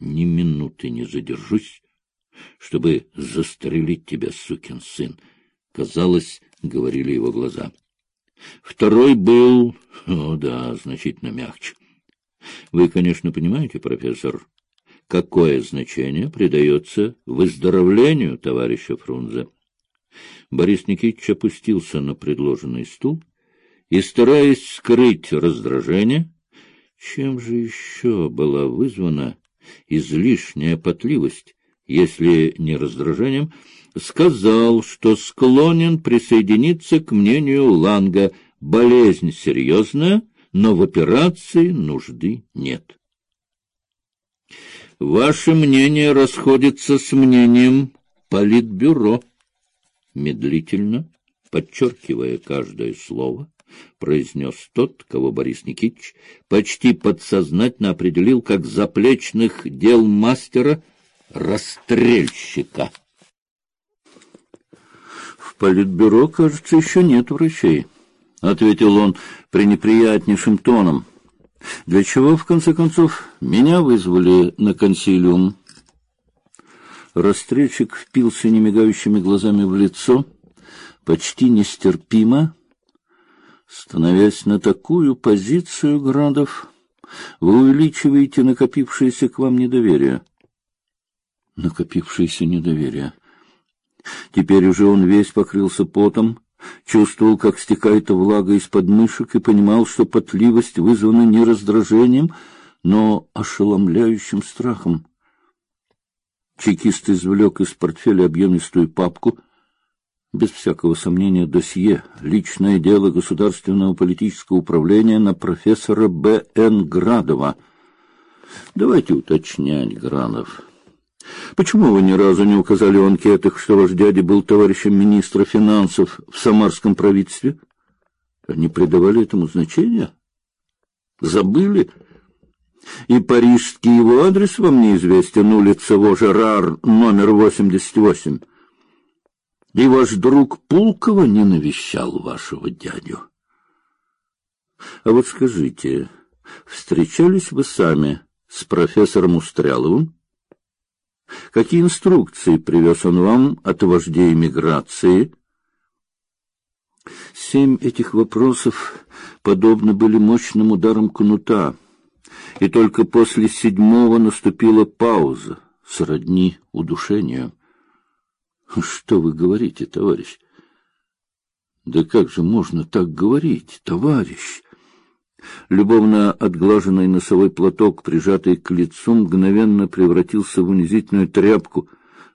ни минуты не задержусь, чтобы застрелить тебя, сукин сын, — казалось, говорили его глаза. Второй был, о да, значительно мягче. Вы, конечно, понимаете, профессор, какое значение придается выздоровлению товарища Фрунзе. Борис Никитич опустился на предложенный стул и, стараясь скрыть раздражение, чем же еще была вызвана излишняя потливость, если не раздражением, сказал, что склонен присоединиться к мнению Ланга. Болезнь серьезная, но в операции нужды нет. Ваше мнение расходится с мнением Политбюро. Медлительно, подчеркивая каждое слово, произнес тот, кого Борис Никитич почти подсознательно определил как заплечных дел мастера расстрельщика. В политбюро, кажется, еще нет врачей, ответил он пренеприятнейшим тоном. Для чего, в конце концов, меня вызвали на консилиум? Расстрельщик впился немигающими глазами в лицо, почти нестерпимо, становясь на такую позицию, Градов, вы увеличиваете накопившееся к вам недоверие. Накопившееся недоверие. Теперь уже он весь покрылся потом, чувствовал, как стекает влага из подмышек, и понимал, что потливость вызвана не раздражением, но ошеломляющим страхом. Чекист извлек из портфеля объемистую папку, без всякого сомнения досье, личное дело Государственного политического управления на профессора Б. Н. Градова. Давайте уточнять, Гранов. Почему вы ни разу не указали в анкетах, что ваш дядя был товарищем министра финансов в Самарском правительстве? Они придавали этому значения? Забыли? И парижский его адрес вам неизвестен, улица Вожерар, номер 88. И ваш друг Пулкова не навещал вашего дядю. А вот скажите, встречались вы сами с профессором Устряловым? Какие инструкции привез он вам от вождей миграции? Семь этих вопросов подобно были мощным ударом кнута, и только после седьмого наступила пауза, сродни удушению. Что вы говорите, товарищ? Да как же можно так говорить, товарищ? Любовно отглаженный носовой платок, прижатый к лицу, мгновенно превратился в унизительную тряпку.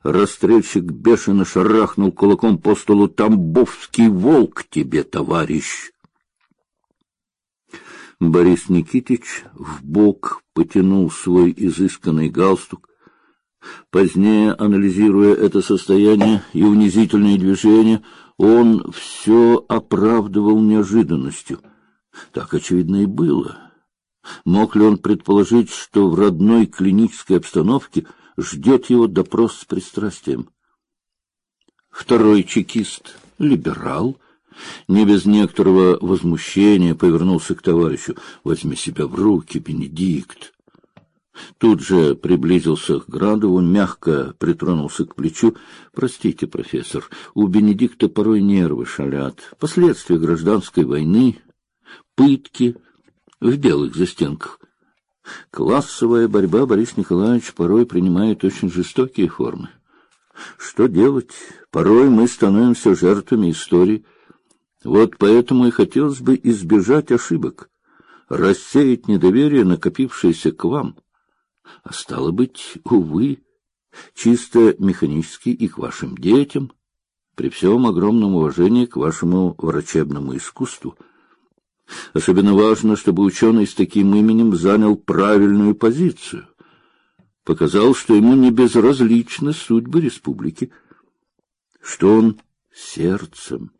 Расстрельщик бешено шарахнул кулаком по столу. «Тамбовский волк тебе, товарищ!» Борис Никитич в бок потянул свой изысканный галстук. Позднее, анализируя это состояние и унизительные движения, он все оправдывал неожиданностью — так, очевидно, и было. Мог ли он предположить, что в родной клинической обстановке ждет его допрос с пристрастием? Второй чекист, либерал, не без некоторого возмущения повернулся к товарищу. «Возьми себя в руки, Бенедикт!» Тут же приблизился к Градову, мягко притронулся к плечу. «Простите, профессор, у Бенедикта порой нервы шалят. Последствия гражданской войны, пытки в белых застенках. Классовая борьба, Борис Николаевич, порой принимает очень жестокие формы. Что делать? Порой мы становимся жертвами истории. Вот поэтому и хотелось бы избежать ошибок, рассеять недоверие, накопившееся к вам. А стало быть, увы, чисто механически и к вашим детям, при всем огромном уважении к вашему врачебному искусству — Особенно важно, чтобы ученый с таким именем занял правильную позицию. Показал, что ему не безразличны судьбы республики, что он сердцем,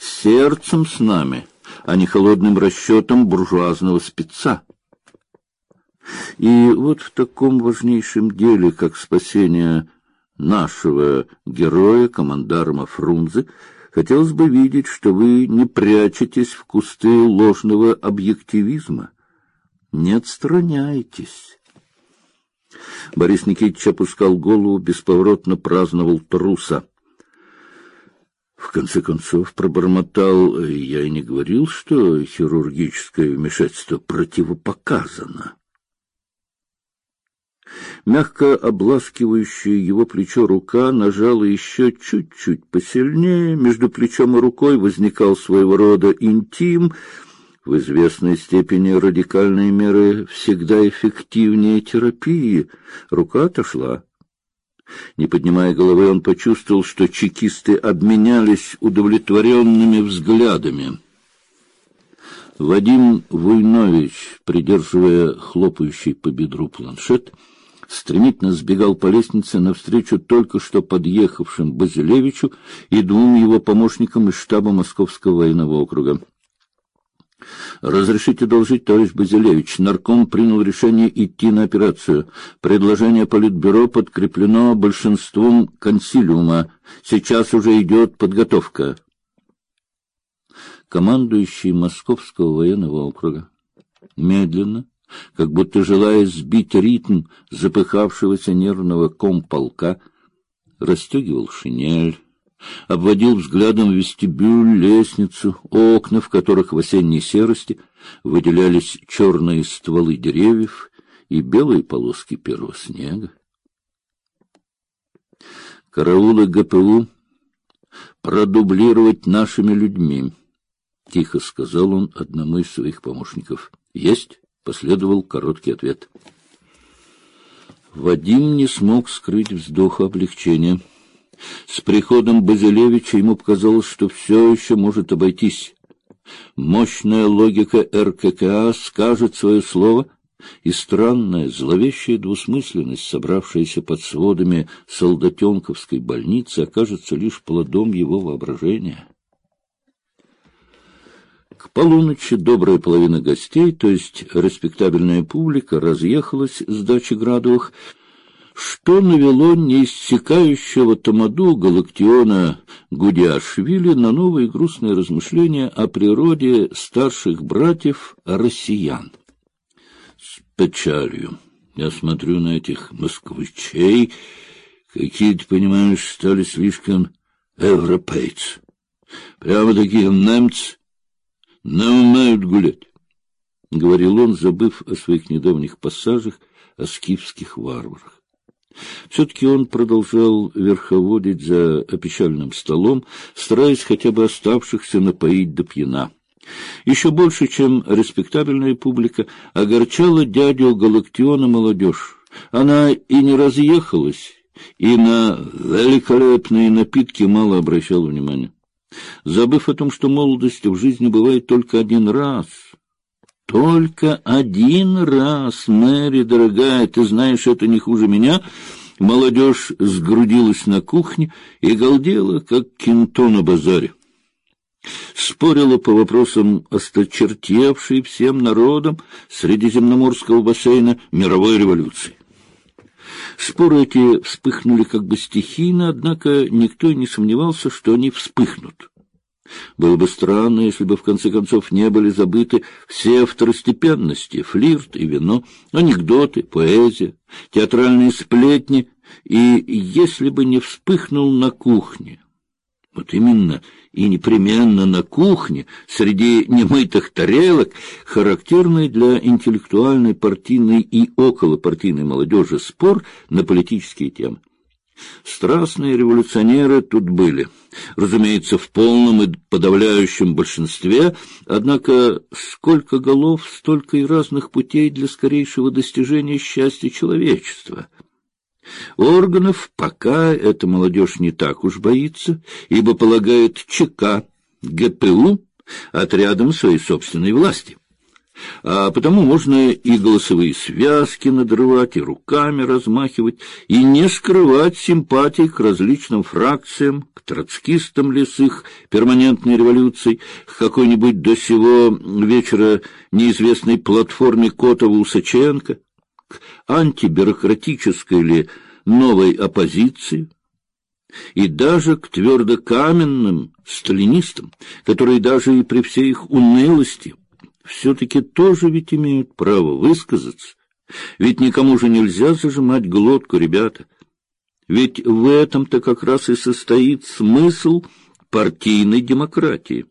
сердцем с нами, а не холодным расчетом буржуазного спеца. И вот в таком важнейшем деле, как спасение нашего героя, командарма Фрунзе, Хотелось бы видеть, что вы не прячетесь в кусты ложного объективизма, не отстраняетесь. Борис Никитич опускал голову, бесповоротно праздновал труса. В конце концов пробормотал, я и не говорил, что хирургическое вмешательство противопоказано. Мягко обласкивающая его плечо рука нажала еще чуть-чуть посильнее, между плечом и рукой возникал своего рода интим. В известной степени радикальные меры всегда эффективнее терапии. Рука отошла. Не поднимая головы, он почувствовал, что чекисты обменялись удовлетворенными взглядами. Вадим Войнович, придерживая хлопающий по бедру планшет, стремительно сбегал по лестнице навстречу только что подъехавшим Базилевичу и двум его помощникам из штаба Московского военного округа. Разрешите должить, товарищ Базилевич. Нарком принял решение идти на операцию. Предложение политбюро подкреплено большинством консилиума. Сейчас уже идет подготовка. Командующий Московского военного округа медленно, как будто желая сбить ритм запыхавшегося нервного комполка, расстегивал шинель, обводил взглядом вестибюль, лестницу, окна, в которых в осенней серости выделялись черные стволы деревьев и белые полоски первого снега. Караулы ГПУ продублировать нашими людьми, тихо сказал он одному из своих помощников. Есть, последовал короткий ответ. Вадим не смог скрыть вздоха облегчения. С приходом Базилевича ему показалось, что все еще может обойтись. Мощная логика РККА скажет свое слово, и странная, зловещая двусмысленность, собравшаяся под сводами Солдатенковской больницы, окажется лишь плодом его воображения. К полуночи добрая половина гостей, то есть респектабельная публика, разъехалась с дачи Градовых, что навело неиссякающего тамаду Галактиона Гудиашвили на новые грустные размышления о природе старших братьев россиян. С печалью я смотрю на этих москвичей, какие, ты понимаешь, стали слишком европейцы. Прямо такие немцы не умеют гулять, — говорил он, забыв о своих недавних пассажах о скифских варварах. Все-таки он продолжал верховодить за опечальным столом, стараясь хотя бы оставшихся напоить до пьяна. Еще больше, чем респектабельная публика, огорчала дядю Галактиона молодежь. Она и не разъехалась, и на великолепные напитки мало обращала внимания. Забыв о том, что молодость в жизни бывает только один раз. Только один раз, Мэри, дорогая, ты знаешь, это не хуже меня. Молодежь сгрудилась на кухне и галдела, как кенто на базаре. Спорила по вопросам осточертевшей всем народом Средиземноморского бассейна мировой революции. Споры эти вспыхнули как бы стихийно, однако никто и не сомневался, что они вспыхнут. Было бы странно, если бы в конце концов не были забыты все второстепенности: флирт и вино, анекдоты, поэзия, театральные сплетни, и если бы не вспыхнул на кухне. Вот именно и непременно на кухне, среди немытых тарелок, характерный для интеллектуальной, партийной и околопартийной молодежи спор на политические темы. Страстные революционеры тут были, разумеется, в полном и подавляющем большинстве, однако сколько голов, столько и разных путей для скорейшего достижения счастья человечества. Органов пока эта молодежь не так уж боится, ибо полагает ЧК, ГПУ отрядом своей собственной власти. А потому можно и голосовые связки надрывать, и руками размахивать, и не скрывать симпатий к различным фракциям, к троцкистам их перманентной революцией, к какой-нибудь до сего вечера неизвестной платформе Котова-Усаченко, к антибюрократической ли новой оппозиции, и даже к твердокаменным сталинистам, которые даже и при всей их унылости все-таки тоже ведь имеют право высказаться Ведь никому же нельзя зажимать глотку, ребята. Ведь в этом-то как раз и состоит смысл партийной демократии.